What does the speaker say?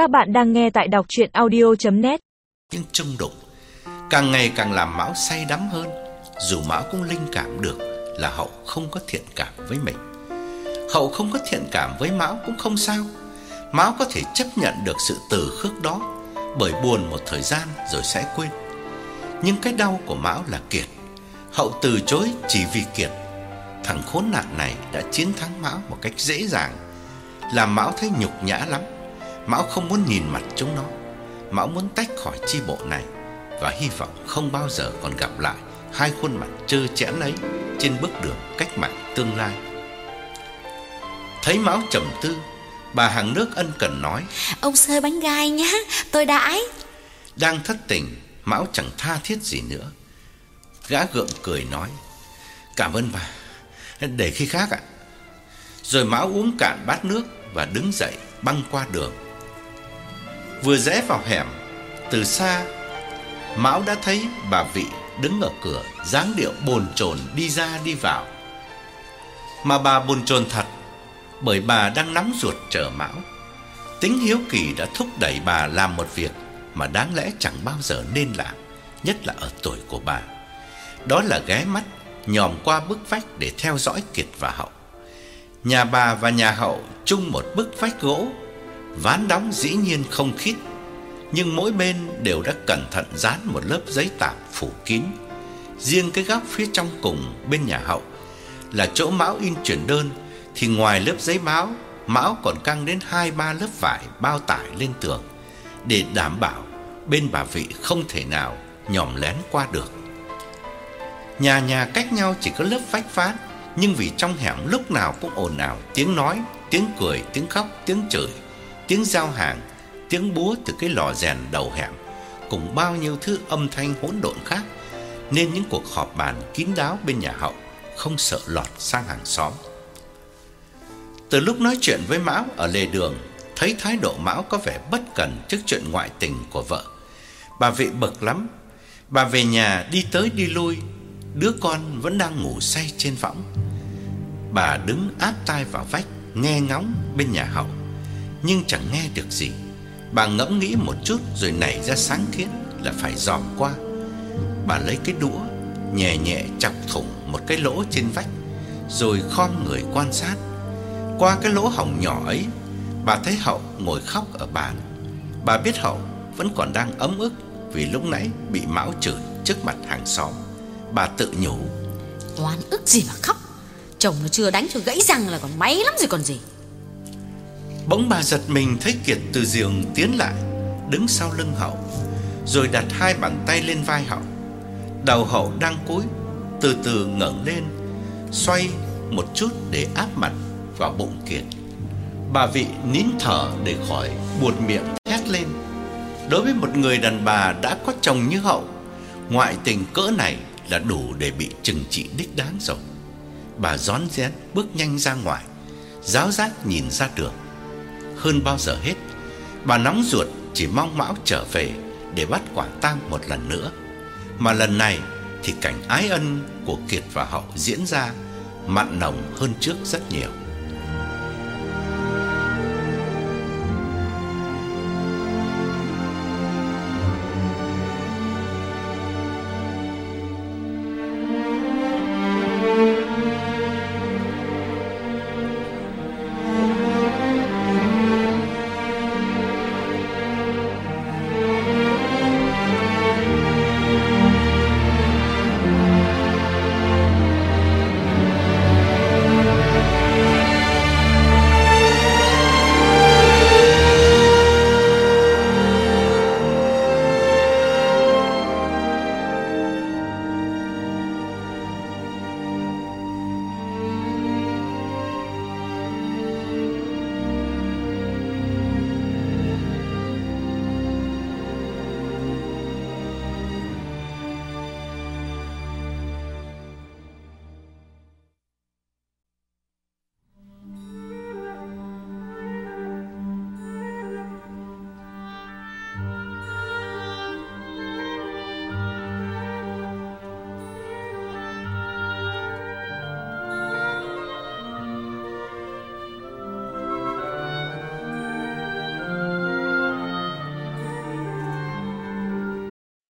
Các bạn đang nghe tại đọc chuyện audio.net Nhưng trung đụng Càng ngày càng làm Mão say đắm hơn. Dù Mão cũng linh cảm được Là Hậu không có thiện cảm với mình. Hậu không có thiện cảm với Mão cũng không sao. Mão có thể chấp nhận được sự từ khước đó Bởi buồn một thời gian rồi sẽ quên. Nhưng cái đau của Mão là Kiệt. Hậu từ chối chỉ vì Kiệt. Thằng khốn nạn này đã chiến thắng Mão một cách dễ dàng, Làm Mão thấy nhục nhã lắm. Mão không muốn nhìn mặt chúng nó. Mão muốn tách khỏi chi bộ này Và hy vọng không bao giờ còn gặp lại Hai khuôn mặt trơ chẽn ấy Trên bước đường cách mạng tương lai. Thấy Mão trầm tư Bà hàng nước ân cần nói Ông sơi bánh gai nhá Tôi đãi Đang thất tình Mão chẳng tha thiết gì nữa. Gã gượng cười nói Cảm ơn bà. Để khi khác ạ. Rồi Mão uống cạn bát nước Và đứng dậy băng qua đường Vừa rẽ vào hẻm. Từ xa, Mão đã thấy bà Vị đứng ở cửa, dáng điệu bồn chồn đi ra đi vào. Mà bà bồn chồn thật, Bởi bà đang nóng ruột chờ Mão. Tính hiếu kỳ đã thúc đẩy bà làm một việc Mà đáng lẽ chẳng bao giờ nên làm, Nhất là ở tuổi của bà. Đó là ghé mắt, nhòm qua bức vách để theo dõi Kiệt và Hậu. Nhà bà và nhà Hậu chung một bức vách gỗ Ván đóng dĩ nhiên không khít Nhưng mỗi bên đều đã cẩn thận dán một lớp giấy tạp phủ kín. Riêng cái góc phía trong cùng bên nhà hậu Là chỗ Mão in chuyển đơn Thì ngoài lớp giấy báo Mão còn căng đến hai ba lớp vải bao tải lên tường Để đảm bảo bên bà vị không thể nào nhòm lén qua được. Nhà nhà cách nhau chỉ có lớp vách ván Nhưng vì trong hẻm lúc nào cũng ồn ào Tiếng nói, tiếng cười, tiếng khóc, tiếng chửi tiếng giao hàng, tiếng búa từ cái lò rèn đầu hẻm, cùng bao nhiêu thứ âm thanh hỗn độn khác, nên những cuộc họp bàn kín đáo bên nhà hậu không sợ lọt sang hàng xóm. Từ lúc nói chuyện với Mão ở lề đường, thấy thái độ Mão có vẻ bất cần trước chuyện ngoại tình của vợ. Bà vị bực lắm. Bà về nhà đi tới đi lui, đứa con vẫn đang ngủ say trên võng. Bà đứng áp tai vào vách, nghe ngóng bên nhà hậu nhưng chẳng nghe được gì. Bà ngẫm nghĩ một chút rồi nảy ra sáng kiến là phải dòm qua. Bà lấy cái đũa nhẹ nhẹ chọc thủng một cái lỗ trên vách, rồi khom người quan sát. Qua cái lỗ hổng nhỏ ấy, bà thấy Hậu ngồi khóc ở bàn. Bà biết Hậu vẫn còn đang ấm ức vì lúc nãy bị Mão chửi trước mặt hàng xóm. Bà tự nhủ: Oan ức gì mà khóc Chồng nó chưa đánh cho gãy răng là còn máy lắm rồi còn gì Bỗng bà giật mình thấy Kiệt từ giường tiến lại, Đứng sau lưng Hậu, Rồi đặt hai bàn tay lên vai Hậu. Đầu Hậu đang cúi, Từ từ ngẩng lên, Xoay một chút để áp mặt vào bụng Kiệt. Bà vị nín thở để khỏi buột miệng thét lên. Đối với một người đàn bà đã có chồng như Hậu, Ngoại tình cỡ này là đủ để bị trừng trị đích đáng rồi. Bà rón rén bước nhanh ra ngoài, Giáo giác nhìn ra đường hơn bao giờ hết. Bà nóng ruột chỉ mong Mão trở về để bắt quả tang một lần nữa. Mà lần này thì cảnh ái ân của Kiệt và Hậu diễn ra mặn nồng hơn trước rất nhiều.